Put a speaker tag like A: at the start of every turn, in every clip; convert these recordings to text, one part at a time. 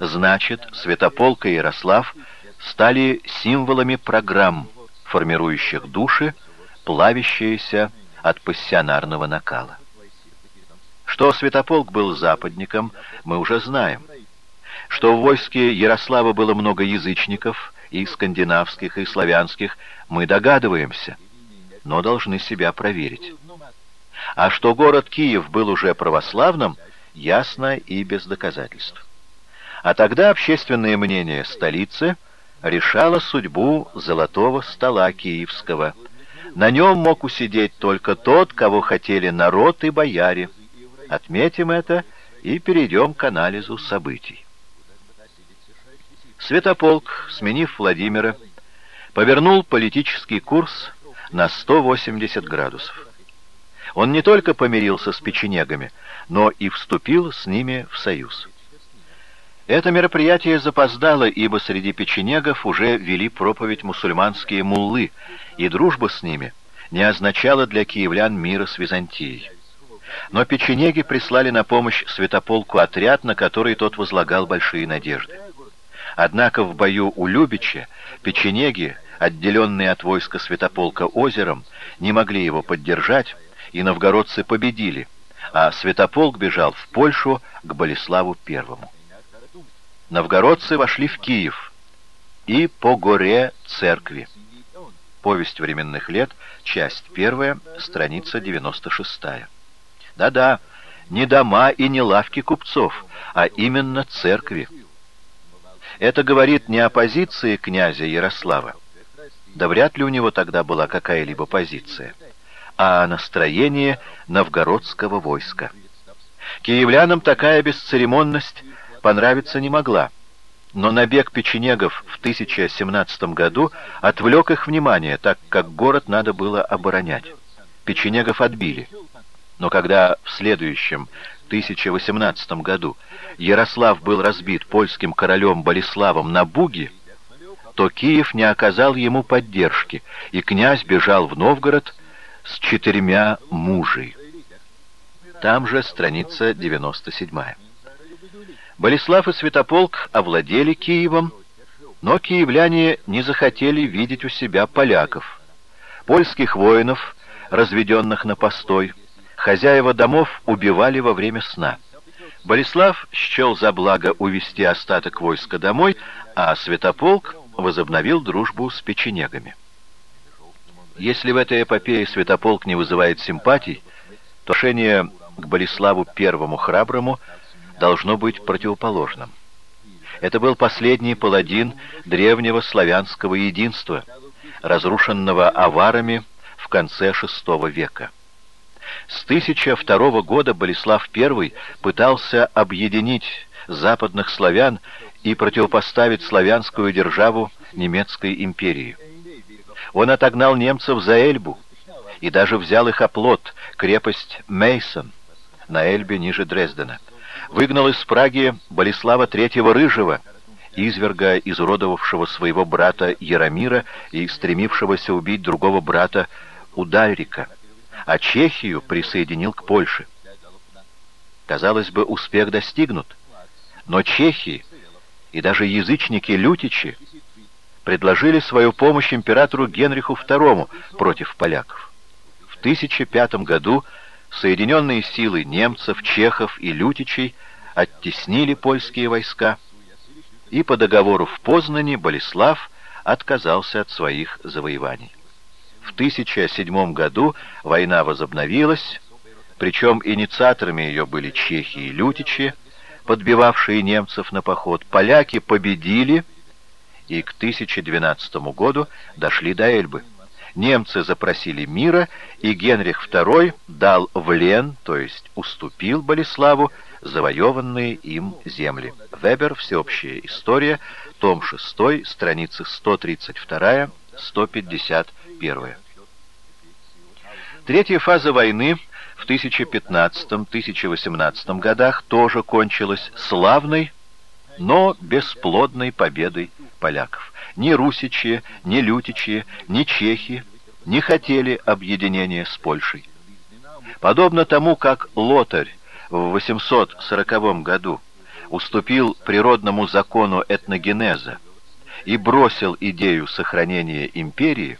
A: Значит, Святополк и Ярослав стали символами программ, формирующих души, плавящиеся от пассионарного накала. Что Святополк был западником, мы уже знаем. Что в войске Ярослава было много язычников, и скандинавских, и славянских, мы догадываемся, но должны себя проверить. А что город Киев был уже православным, ясно и без доказательств. А тогда общественное мнение столицы решало судьбу золотого стола киевского. На нем мог усидеть только тот, кого хотели народ и бояре. Отметим это и перейдем к анализу событий. Святополк, сменив Владимира, повернул политический курс на 180 градусов. Он не только помирился с печенегами, но и вступил с ними в союз. Это мероприятие запоздало, ибо среди печенегов уже вели проповедь мусульманские муллы, и дружба с ними не означала для киевлян мира с Византией. Но печенеги прислали на помощь святополку отряд, на который тот возлагал большие надежды. Однако в бою у Любича печенеги, отделенные от войска святополка озером, не могли его поддержать, и новгородцы победили, а святополк бежал в Польшу к Болеславу Первому. Новгородцы вошли в Киев и по горе церкви. Повесть временных лет, часть первая, страница 96. Да-да, не дома и не лавки купцов, а именно церкви. Это говорит не о позиции князя Ярослава, да вряд ли у него тогда была какая-либо позиция, а о настроении новгородского войска. Киевлянам такая бесцеремонность понравиться не могла, но набег печенегов в 1017 году отвлек их внимание, так как город надо было оборонять. Печенегов отбили. Но когда в следующем 1018 году Ярослав был разбит польским королем Болеславом на Буге, то Киев не оказал ему поддержки, и князь бежал в Новгород с четырьмя мужей. Там же страница 97. Болеслав и Святополк овладели Киевом, но киевляне не захотели видеть у себя поляков. Польских воинов, разведенных на постой, хозяева домов убивали во время сна. Болеслав счел за благо увести остаток войска домой, а Святополк возобновил дружбу с печенегами. Если в этой эпопее Святополк не вызывает симпатий, то отношение к Болеславу Первому Храброму должно быть противоположным. Это был последний паладин древнего славянского единства, разрушенного аварами в конце VI века. С 1002 года Болеслав I пытался объединить западных славян и противопоставить славянскую державу немецкой империи. Он отогнал немцев за Эльбу и даже взял их оплот, крепость Мейсон на Эльбе ниже Дрездена. Выгнал из Праги Болеслава III Рыжего, изверга, изуродовавшего своего брата Яромира и стремившегося убить другого брата Удальрика а Чехию присоединил к Польше. Казалось бы, успех достигнут, но чехи и даже язычники-лютичи предложили свою помощь императору Генриху II против поляков. В 1005 году соединенные силы немцев, чехов и лютичей оттеснили польские войска, и по договору в Познане Болеслав отказался от своих завоеваний. В 1007 году война возобновилась, причем инициаторами ее были чехи и лютичи, подбивавшие немцев на поход. Поляки победили и к 1012 году дошли до Эльбы. Немцы запросили мира, и Генрих II дал в Лен, то есть уступил Болеславу, завоеванные им земли. Вебер «Всеобщая история», том 6, страницы 132-150 Первое. Третья фаза войны в 1015-1018 годах тоже кончилась славной, но бесплодной победой поляков. Ни русичи, ни лютичи, ни чехи не хотели объединения с Польшей. Подобно тому, как Лотарь в 840 году уступил природному закону этногенеза и бросил идею сохранения империи,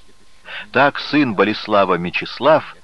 A: так сын Болеслава Мечислав